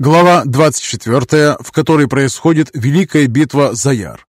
Глава 24, в которой происходит Великая битва за Яр.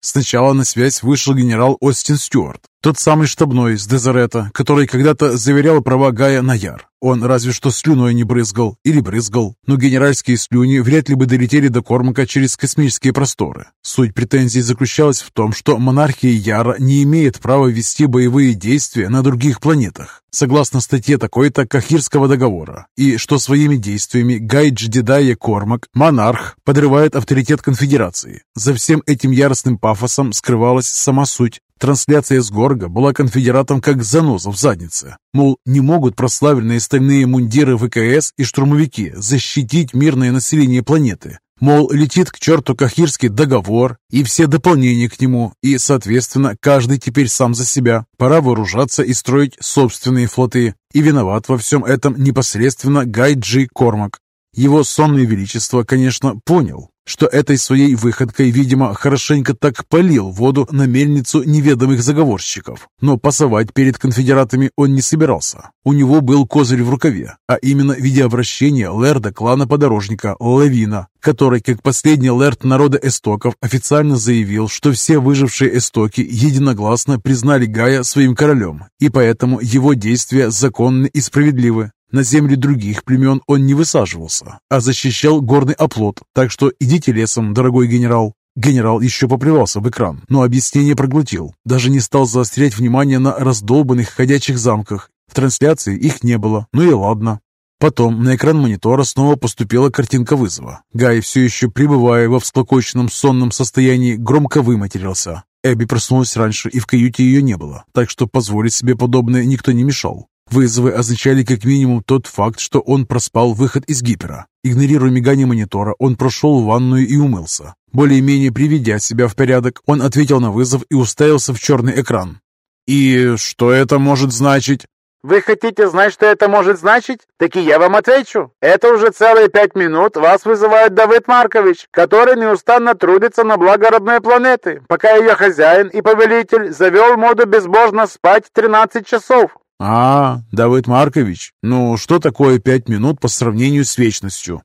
Сначала на связь вышел генерал Остин Стюарт, тот самый штабной с Дезерета, который когда-то заверял права Гая на Яр. Он разве что слюной не брызгал или брызгал, но генеральские слюни вряд ли бы долетели до Кормака через космические просторы. Суть претензий заключалась в том, что монархия Яра не имеет права вести боевые действия на других планетах, согласно статье такой-то Кахирского договора, и что своими действиями Гай Джедидая Кормак, монарх, подрывает авторитет конфедерации. За всем этим яростным пафосом скрывалась сама суть Трансляция с Горга была конфедератом как заноза в заднице. Мол, не могут прославленные стальные мундиры ВКС и штурмовики защитить мирное население планеты. Мол, летит к черту Кахирский договор и все дополнения к нему, и, соответственно, каждый теперь сам за себя. Пора вооружаться и строить собственные флоты. И виноват во всем этом непосредственно Гай Джи Кормак. Его сонное величество, конечно, понял, что этой своей выходкой, видимо, хорошенько так полил воду на мельницу неведомых заговорщиков. Но пасовать перед конфедератами он не собирался. У него был козырь в рукаве, а именно видеообращение лэрда клана подорожника Лавина, который, как последний лэрд народа эстоков, официально заявил, что все выжившие эстоки единогласно признали Гая своим королем, и поэтому его действия законны и справедливы. На земли других племен он не высаживался, а защищал горный оплот, так что идите лесом, дорогой генерал. Генерал еще поплевался в экран, но объяснение проглотил. Даже не стал заострять внимание на раздолбанных ходячих замках. В трансляции их не было, ну и ладно. Потом на экран монитора снова поступила картинка вызова. Гай, все еще пребывая во всклокоченном сонном состоянии, громко выматерился. Эбби проснулась раньше, и в каюте ее не было, так что позволить себе подобное никто не мешал. Вызовы означали как минимум тот факт, что он проспал выход из гипера. Игнорируя мигание монитора, он прошел в ванную и умылся. Более-менее приведя себя в порядок, он ответил на вызов и уставился в черный экран. «И что это может значить?» «Вы хотите знать, что это может значить? Так и я вам отвечу. Это уже целые пять минут вас вызывает Давид Маркович, который неустанно трудится на благо родной планеты, пока ее хозяин и повелитель завел моду безбожно спать 13 часов. «А, Давид Маркович, ну что такое пять минут по сравнению с вечностью?»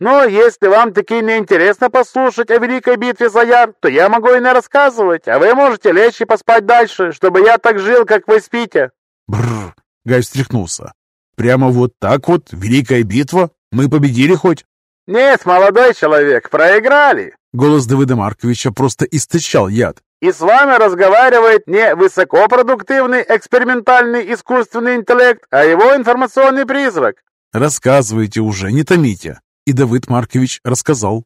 «Ну, если вам таки не интересно послушать о Великой битве за Яр, то я могу и не рассказывать, а вы можете лечь и поспать дальше, чтобы я так жил, как вы спите». Бррр, Гай встряхнулся. «Прямо вот так вот, Великая битва? Мы победили хоть?» «Нет, молодой человек, проиграли!» Голос Давида Марковича просто источал яд. И с вами разговаривает не высокопродуктивный экспериментальный искусственный интеллект, а его информационный призрак. Рассказывайте уже, не томите. И Давид Маркович рассказал.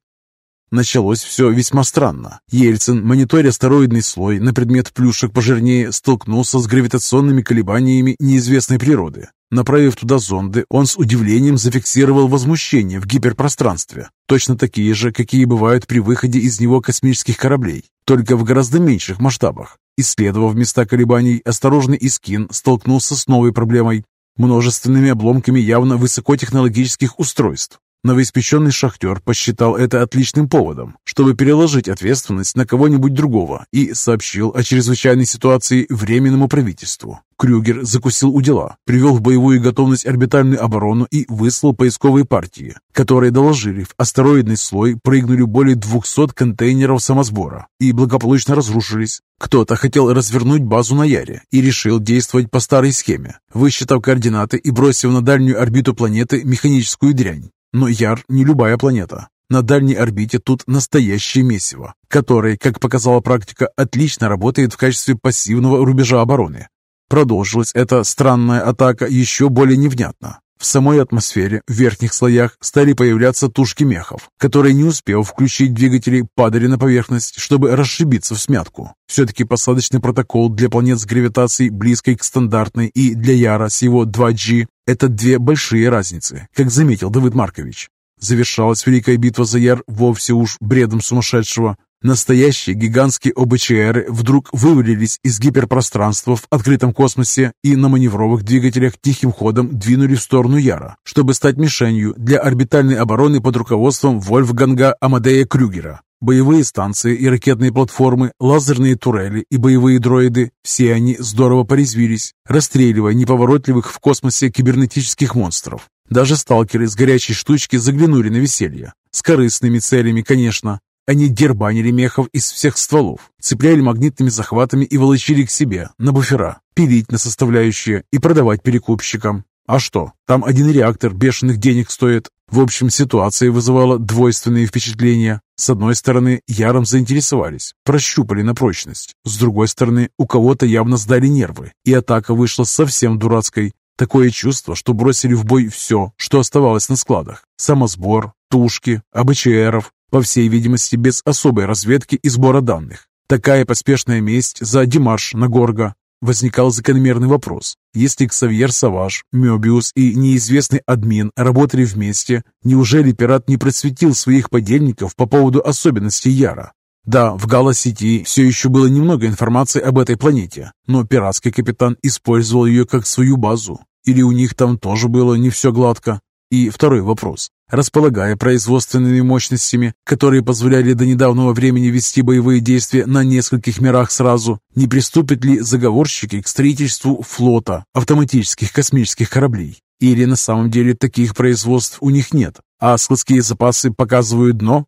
Началось все весьма странно. Ельцин, мониторя астероидный слой на предмет плюшек пожирнее, столкнулся с гравитационными колебаниями неизвестной природы. Направив туда зонды, он с удивлением зафиксировал возмущение в гиперпространстве, точно такие же, какие бывают при выходе из него космических кораблей, только в гораздо меньших масштабах. Исследовав места колебаний, осторожный Искин столкнулся с новой проблемой – множественными обломками явно высокотехнологических устройств, Новоиспеченный шахтер посчитал это отличным поводом, чтобы переложить ответственность на кого-нибудь другого и сообщил о чрезвычайной ситуации Временному правительству. Крюгер закусил у дела, привел в боевую готовность орбитальную оборону и выслал поисковые партии, которые доложили, в астероидный слой прыгнули более 200 контейнеров самосбора и благополучно разрушились. Кто-то хотел развернуть базу на Яре и решил действовать по старой схеме, высчитав координаты и бросив на дальнюю орбиту планеты механическую дрянь. Но Яр не любая планета. На дальней орбите тут настоящее месиво, которое, как показала практика, отлично работает в качестве пассивного рубежа обороны. Продолжилась эта странная атака еще более невнятно. В самой атмосфере, в верхних слоях, стали появляться тушки мехов, которые, не успев включить двигатели, падали на поверхность, чтобы расшибиться в смятку. Все-таки посадочный протокол для планет с гравитацией близкой к стандартной и для Яра с его 2G – это две большие разницы, как заметил Давид Маркович. Завершалась Великая битва за Яр вовсе уж бредом сумасшедшего. Настоящие гигантские ОБЧРы вдруг вывалились из гиперпространства в открытом космосе и на маневровых двигателях тихим ходом двинули в сторону Яра, чтобы стать мишенью для орбитальной обороны под руководством Вольфганга Амадея Крюгера. Боевые станции и ракетные платформы, лазерные турели и боевые дроиды – все они здорово порезвились, расстреливая неповоротливых в космосе кибернетических монстров. Даже сталкеры с горячей штучки заглянули на веселье. С корыстными целями, конечно. Они дербанили мехов из всех стволов, цепляли магнитными захватами и волочили к себе, на буфера, пилить на составляющие и продавать перекупщикам. А что, там один реактор бешеных денег стоит. В общем, ситуация вызывала двойственные впечатления. С одной стороны, яром заинтересовались, прощупали на прочность. С другой стороны, у кого-то явно сдали нервы, и атака вышла совсем дурацкой. Такое чувство, что бросили в бой все, что оставалось на складах. Самосбор, тушки, АБЧРов, по всей видимости, без особой разведки и сбора данных. Такая поспешная месть за демарш на Горго. Возникал закономерный вопрос. Если Ксавьер Саваш, Мёбиус и неизвестный админ работали вместе, неужели пират не просветил своих подельников по поводу особенностей Яра? Да, в Гала-сети все еще было немного информации об этой планете, но пиратский капитан использовал ее как свою базу. Или у них там тоже было не все гладко? И второй вопрос. Располагая производственными мощностями, которые позволяли до недавнего времени вести боевые действия на нескольких мирах сразу, не приступят ли заговорщики к строительству флота автоматических космических кораблей? Или на самом деле таких производств у них нет, а складские запасы показывают дно?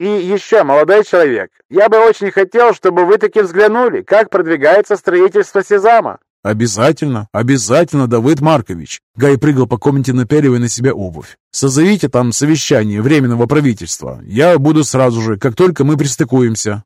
И еще, молодой человек, я бы очень хотел, чтобы вы таки взглянули, как продвигается строительство Сезама. «Обязательно, обязательно, Давыд Маркович!» Гай прыгал по комнате, напяливая на себя обувь. «Созовите там совещание Временного правительства. Я буду сразу же, как только мы пристыкуемся».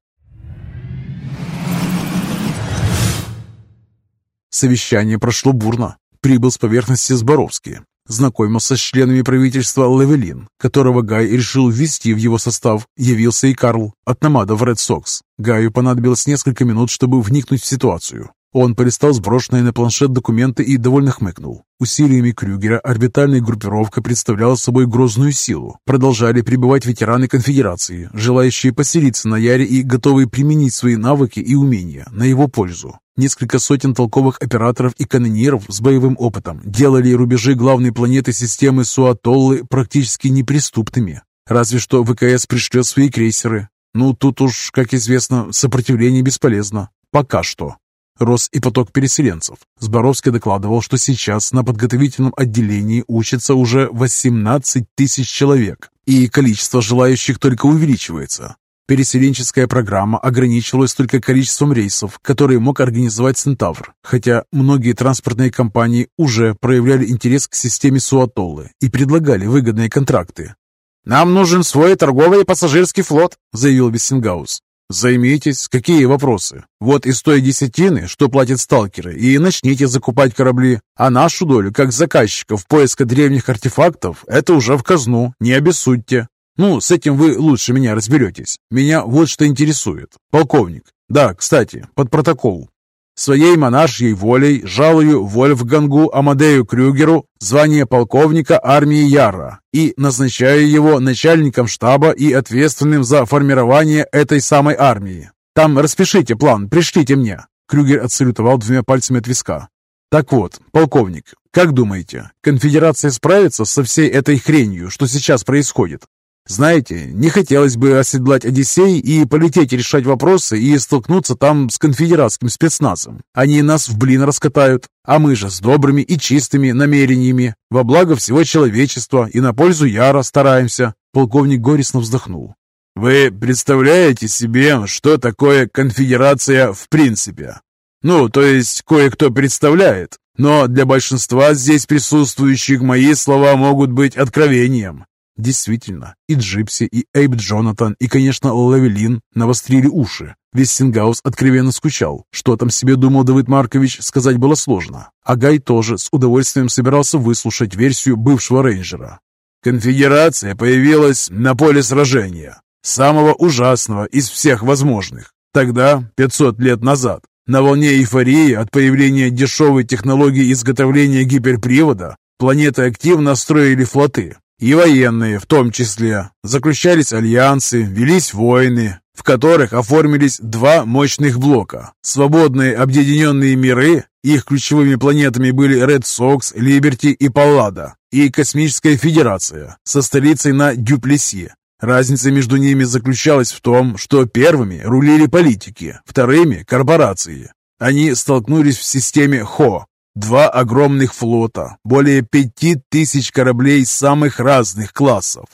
Совещание прошло бурно. Прибыл с поверхности Зборовский. Знакомился с членами правительства Левелин, которого Гай решил ввести в его состав. Явился и Карл от Намада в Ред Сокс. Гаю понадобилось несколько минут, чтобы вникнуть в ситуацию. Он полистал сброшенные на планшет документы и довольно хмыкнул. Усилиями Крюгера орбитальная группировка представляла собой грозную силу. Продолжали прибывать ветераны конфедерации, желающие поселиться на Яре и готовые применить свои навыки и умения на его пользу. Несколько сотен толковых операторов и канониров с боевым опытом делали рубежи главной планеты системы Суатоллы практически неприступными. Разве что ВКС пришлет свои крейсеры. Ну, тут уж, как известно, сопротивление бесполезно. Пока что. Рос и поток переселенцев. Зборовский докладывал, что сейчас на подготовительном отделении учатся уже 18 тысяч человек, и количество желающих только увеличивается. Переселенческая программа ограничивалась только количеством рейсов, которые мог организовать «Центавр», хотя многие транспортные компании уже проявляли интерес к системе Суатоллы и предлагали выгодные контракты. «Нам нужен свой торговый и пассажирский флот», — заявил Вессенгаус. Займитесь, какие вопросы? Вот из той десятины, что платят сталкеры, и начните закупать корабли. А нашу долю, как заказчиков поиска древних артефактов, это уже в казну, не обессудьте. Ну, с этим вы лучше меня разберетесь. Меня вот что интересует. Полковник. Да, кстати, под протокол. Своей монаршей волей жалую Вольфгангу Амадею Крюгеру звание полковника армии Яра и назначаю его начальником штаба и ответственным за формирование этой самой армии. Там распишите план, пришлите мне». Крюгер отсалютовал двумя пальцами от виска. «Так вот, полковник, как думаете, конфедерация справится со всей этой хренью, что сейчас происходит? Знаете, не хотелось бы оседлать Одиссей и полететь решать вопросы и столкнуться там с конфедератским спецназом. Они нас в блин раскатают, а мы же с добрыми и чистыми намерениями, во благо всего человечества и на пользу Яра стараемся». Полковник горестно вздохнул. «Вы представляете себе, что такое конфедерация в принципе? Ну, то есть кое-кто представляет, но для большинства здесь присутствующих мои слова могут быть откровением. Действительно, и Джипси, и Эйб Джонатан, и, конечно, Лавелин навострили уши. Вестингаус откровенно скучал. Что там себе думал Давид Маркович, сказать было сложно. А Гай тоже с удовольствием собирался выслушать версию бывшего рейнджера. Конфедерация появилась на поле сражения, самого ужасного из всех возможных. Тогда, 500 лет назад, на волне эйфории от появления дешевой технологии изготовления гиперпривода, планеты активно строили флоты, и военные в том числе. Заключались альянсы, велись войны, в которых оформились два мощных блока. Свободные объединенные миры, их ключевыми планетами были Ред Сокс, Либерти и Паллада, и Космическая Федерация со столицей на Дюплеси. Разница между ними заключалась в том, что первыми рулили политики, вторыми – корпорации. Они столкнулись в системе ХО. Два огромных флота, более пяти тысяч кораблей самых разных классов.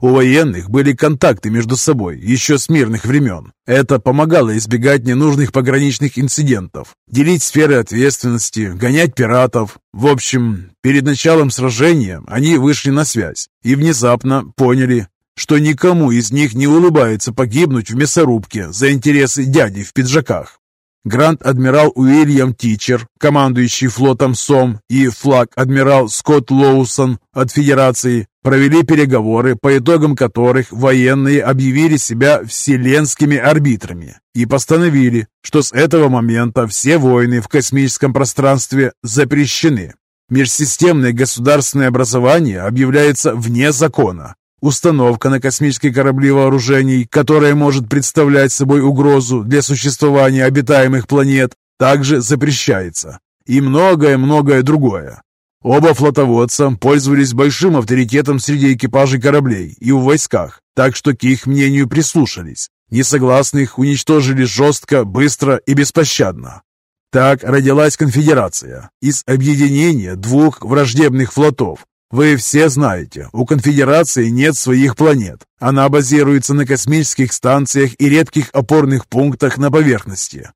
У военных были контакты между собой еще с мирных времен. Это помогало избегать ненужных пограничных инцидентов, делить сферы ответственности, гонять пиратов. В общем, перед началом сражения они вышли на связь и внезапно поняли, что никому из них не улыбается погибнуть в мясорубке за интересы дяди в пиджаках. Гранд-адмирал Уильям Тичер, командующий флотом СОМ, и флаг-адмирал Скотт Лоусон от Федерации провели переговоры, по итогам которых военные объявили себя вселенскими арбитрами и постановили, что с этого момента все войны в космическом пространстве запрещены. Межсистемное государственное образование объявляется вне закона, Установка на космические корабли вооружений, которая может представлять собой угрозу для существования обитаемых планет, также запрещается. И многое-многое другое. Оба флотоводца пользовались большим авторитетом среди экипажей кораблей и в войсках, так что к их мнению прислушались. Несогласных уничтожили жестко, быстро и беспощадно. Так родилась конфедерация из объединения двух враждебных флотов, вы все знаете, у конфедерации нет своих планет. Она базируется на космических станциях и редких опорных пунктах на поверхности.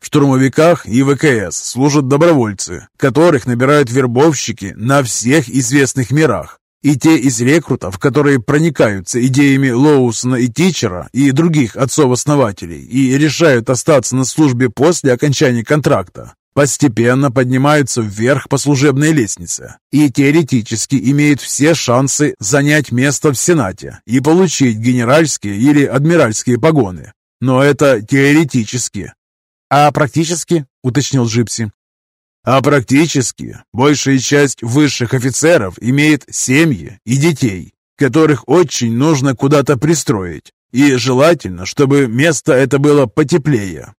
В штурмовиках и ВКС служат добровольцы, которых набирают вербовщики на всех известных мирах. И те из рекрутов, которые проникаются идеями Лоусона и Тичера и других отцов-основателей и решают остаться на службе после окончания контракта, постепенно поднимаются вверх по служебной лестнице и теоретически имеют все шансы занять место в Сенате и получить генеральские или адмиральские погоны. Но это теоретически. «А практически?» – уточнил Джипси. «А практически большая часть высших офицеров имеет семьи и детей, которых очень нужно куда-то пристроить, и желательно, чтобы место это было потеплее,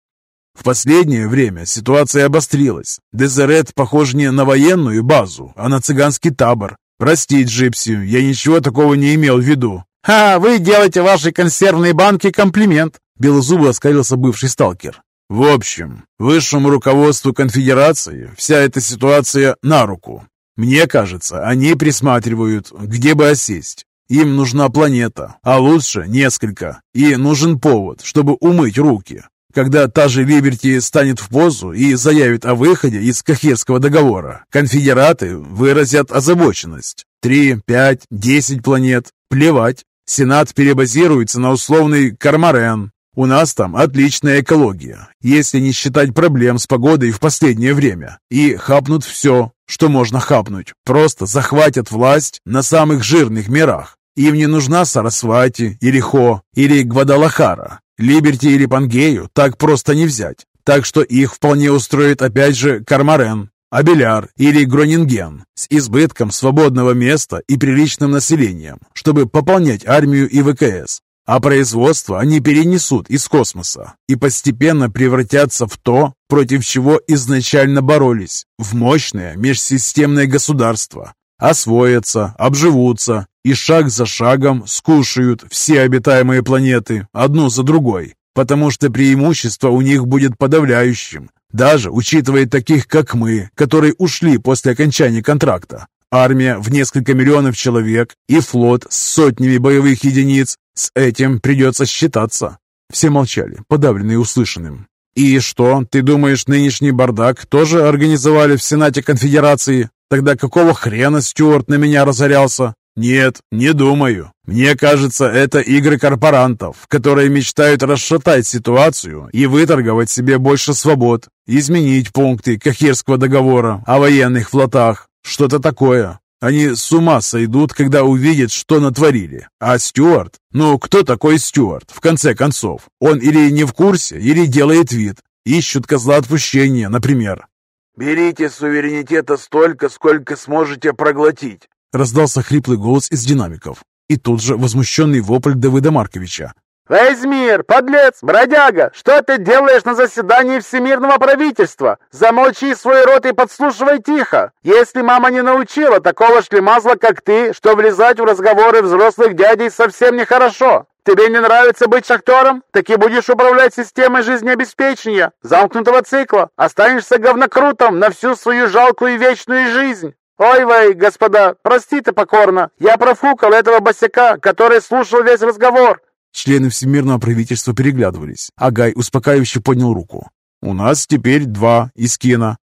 в последнее время ситуация обострилась. Дезерет похож не на военную базу, а на цыганский табор. Прости, Джипси, я ничего такого не имел в виду. «Ха, вы делаете вашей консервной банке комплимент!» Белозубо оскалился бывший сталкер. В общем, высшему руководству конфедерации вся эта ситуация на руку. Мне кажется, они присматривают, где бы осесть. Им нужна планета, а лучше несколько. И нужен повод, чтобы умыть руки. Когда та же Либерти станет в позу и заявит о выходе из Кахирского договора, конфедераты выразят озабоченность. Три, пять, десять планет. Плевать. Сенат перебазируется на условный Кармарен. У нас там отличная экология, если не считать проблем с погодой в последнее время. И хапнут все, что можно хапнуть. Просто захватят власть на самых жирных мирах. Им не нужна Сарасвати или Хо или Гвадалахара. Либерти или Пангею так просто не взять. Так что их вполне устроит опять же Кармарен, Абеляр или Гронинген с избытком свободного места и приличным населением, чтобы пополнять армию и ВКС. А производство они перенесут из космоса и постепенно превратятся в то, против чего изначально боролись, в мощное межсистемное государство. Освоятся, обживутся и шаг за шагом скушают все обитаемые планеты одну за другой, потому что преимущество у них будет подавляющим, даже учитывая таких, как мы, которые ушли после окончания контракта. Армия в несколько миллионов человек и флот с сотнями боевых единиц. С этим придется считаться. Все молчали, подавленные услышанным. «И что, ты думаешь, нынешний бардак тоже организовали в Сенате Конфедерации? Тогда какого хрена Стюарт на меня разорялся? «Нет, не думаю. Мне кажется, это игры корпорантов, которые мечтают расшатать ситуацию и выторговать себе больше свобод, изменить пункты Кахирского договора о военных флотах. Что-то такое. Они с ума сойдут, когда увидят, что натворили. А Стюарт? Ну, кто такой Стюарт, в конце концов? Он или не в курсе, или делает вид. Ищут козла отпущения, например. «Берите суверенитета столько, сколько сможете проглотить. Раздался хриплый голос из динамиков. И тут же возмущенный вопль Давыда Марковича. «Вейзмир, подлец, бродяга, что ты делаешь на заседании Всемирного правительства? Замолчи свой рот и подслушивай тихо. Если мама не научила такого шлемазла, как ты, что влезать в разговоры взрослых дядей совсем нехорошо. Тебе не нравится быть шахтером? Так и будешь управлять системой жизнеобеспечения, замкнутого цикла. Останешься говнокрутом на всю свою жалкую вечную жизнь. Ой, вей, господа, простите покорно, я профукал этого босяка, который слушал весь разговор. Члены Всемирного правительства переглядывались, а Гай успокаивающе поднял руку. «У нас теперь два из кино».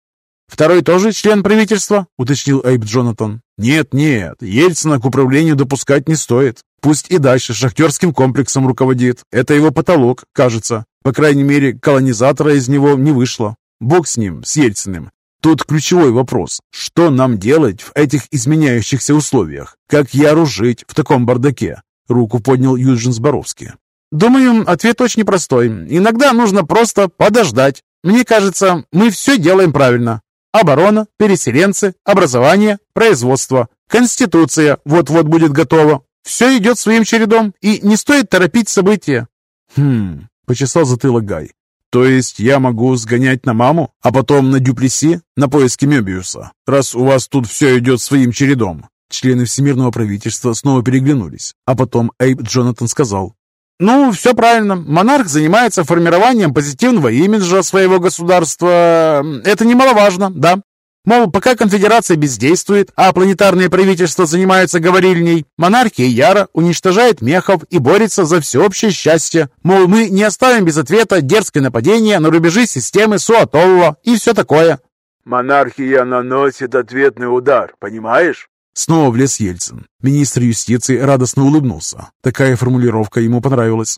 «Второй тоже член правительства?» — уточнил Эйб Джонатан. «Нет, нет, Ельцина к управлению допускать не стоит. Пусть и дальше шахтерским комплексом руководит. Это его потолок, кажется. По крайней мере, колонизатора из него не вышло. Бог с ним, с Ельциным. Тут ключевой вопрос. Что нам делать в этих изменяющихся условиях? Как Яру жить в таком бардаке? Руку поднял Юджин Зборовский. «Думаю, ответ очень простой. Иногда нужно просто подождать. Мне кажется, мы все делаем правильно. Оборона, переселенцы, образование, производство, конституция вот-вот будет готова. Все идет своим чередом, и не стоит торопить события». «Хм...» — почесал затылок Гай. «То есть я могу сгонять на маму, а потом на Дюплеси, на поиски Мебиуса, раз у вас тут все идет своим чередом?» Члены Всемирного правительства снова переглянулись, а потом Эйб Джонатан сказал, «Ну, все правильно. Монарх занимается формированием позитивного имиджа своего государства. Это немаловажно, да. Мол, пока конфедерация бездействует, а планетарные правительства занимаются говорильней, монархия Яра уничтожает мехов и борется за всеобщее счастье. Мол, мы не оставим без ответа дерзкое нападение на рубежи системы Суатового и все такое. Монархия наносит ответный удар, понимаешь? Снова влез Ельцин. Министр юстиции радостно улыбнулся. Такая формулировка ему понравилась.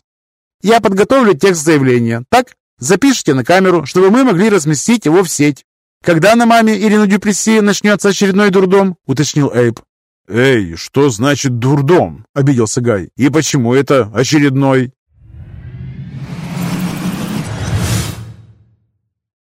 «Я подготовлю текст заявления. Так? Запишите на камеру, чтобы мы могли разместить его в сеть. Когда на маме или на Дюплесси начнется очередной дурдом?» — уточнил Эйб. «Эй, что значит дурдом?» — обиделся Гай. «И почему это очередной?»